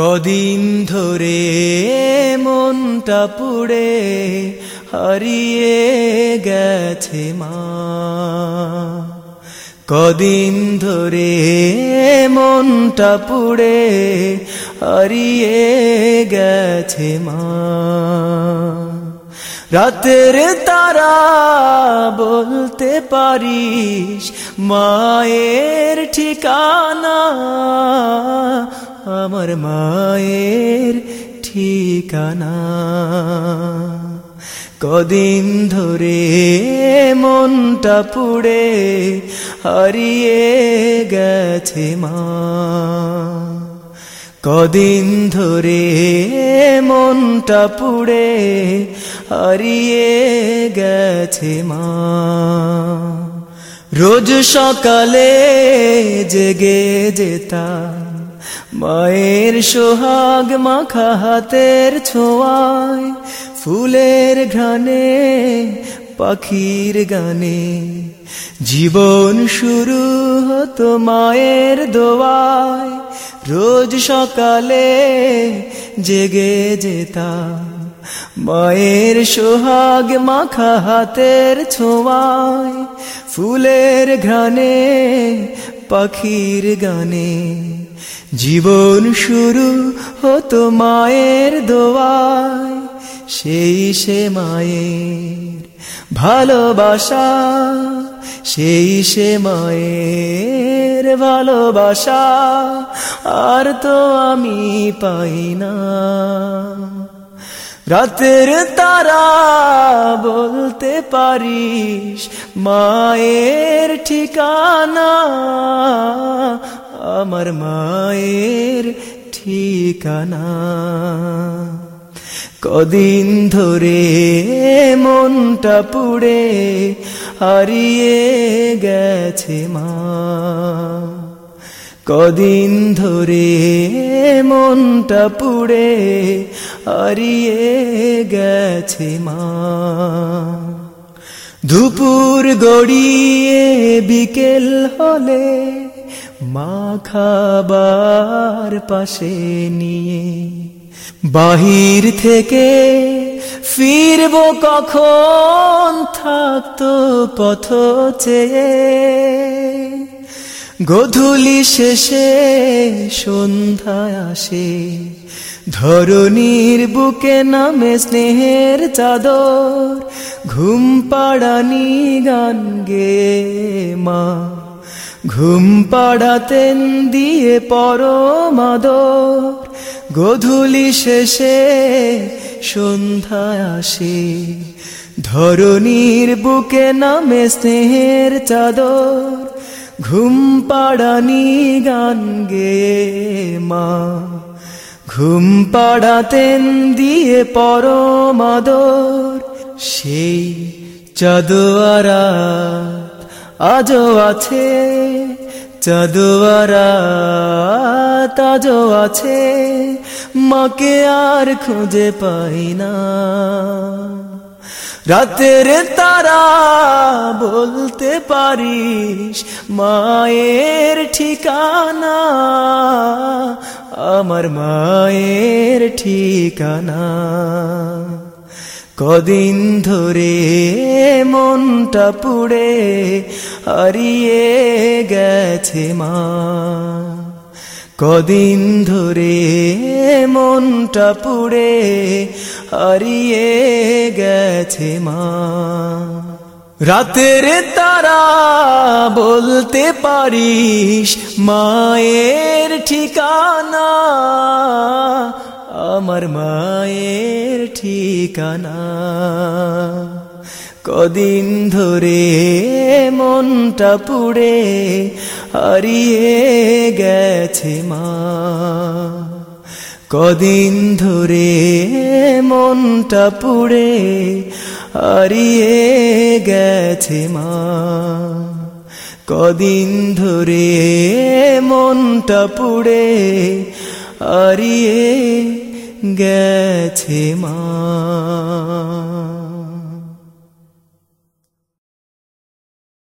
কদিন ধরে মনটা পুড়ে হারিয়ে গেছে মা। কদিন ধরে মনটা পুড়ে হারিয়ে গেছে মা। রাতের তারা বলতে পারিস, মায়ের ঠিকানা আমার মায়ের ঠিকানা। কদিন ধরে মনটা পুড়ে হারিয়ে গেছে মা। কদিন ধরে মনটা পুড়ে হারিয়ে গেছে মা। রোজ সকালে জেগে যেতাম মায়ের সোহাগ মাখা হাতের ছোঁয়ায়, ফুলের ঘ্রাণে, পাখির গানে। জীবন শুরু হতো মায়ের দোয়ায়, রোজ সকালে জেগে যেতাম। মায়ের সোহাগ মাখা হাতের ছোঁয়ায়, ফুলের ঘ্রাণে পাখির গানে জীবন শুরু হতো মায়ের দোয়ায়। সেই সে মায়ের ভালোবাসা, সেই সে মায়ের ভালোবাসা, আর তো আমি পাই না। রাতের তারা বলতে পারিস, মায়ের ঠিকানা, আমার মায়ের ঠিকানা। কদিন ধরে মনটা পুড়ে হারিয়ে গেছে মা। কদিন ধরে মনটা পুড়ে হারিয়ে গেছে মা। দুপুর গড়িয়ে বিকেল হলে মা খাবার পাশে নিয়ে বাহির থেকে ফিরব কখন থাকতো পথ চেয়ে। গধুলি শেষে সন্ধ্যায় আসে। ধরনীর বুকে নামে স্নেহের চাদর, ঘুম পাড়ানি গান গে মা। ঘুম পাড়াতেন দিয়ে পরমাদর গধুলি শেষে সন্ধ্যায় আসে। ধরনীর বুকে নামে স্নেহের চাদর ঘুম পাড়ানি গান গে মা। ঘুম পাড়াতেন দিয়ে পরমাদর সেই চাদোয়ারা আজও আছে চাদোয়ারা তাজও আছে। মাকে আর খুঁজে পাই না। রাতের তারা বলতে পারিস, মায়ের ঠিকানা, আমার মায়ের ঠিকানা। কদিন ধরে মনটা পুড়ে হারিয়ে গেছে মা। কদিন ধরে মনটা পুড়ে হারিয়ে গেছে মা। রাতের তারা বলতে পারিস মায়ের ঠিকানা, আমার মায়ের ঠিকানা। কদিন ধরে মনটা পুড়ে হারিয়ে গেছে মা। কদিন ধরে মনটা পুড়ে হারিয়ে গেছে মা। কদিন ধরে মনটা পুড়ে হারিয়ে গেছে মা।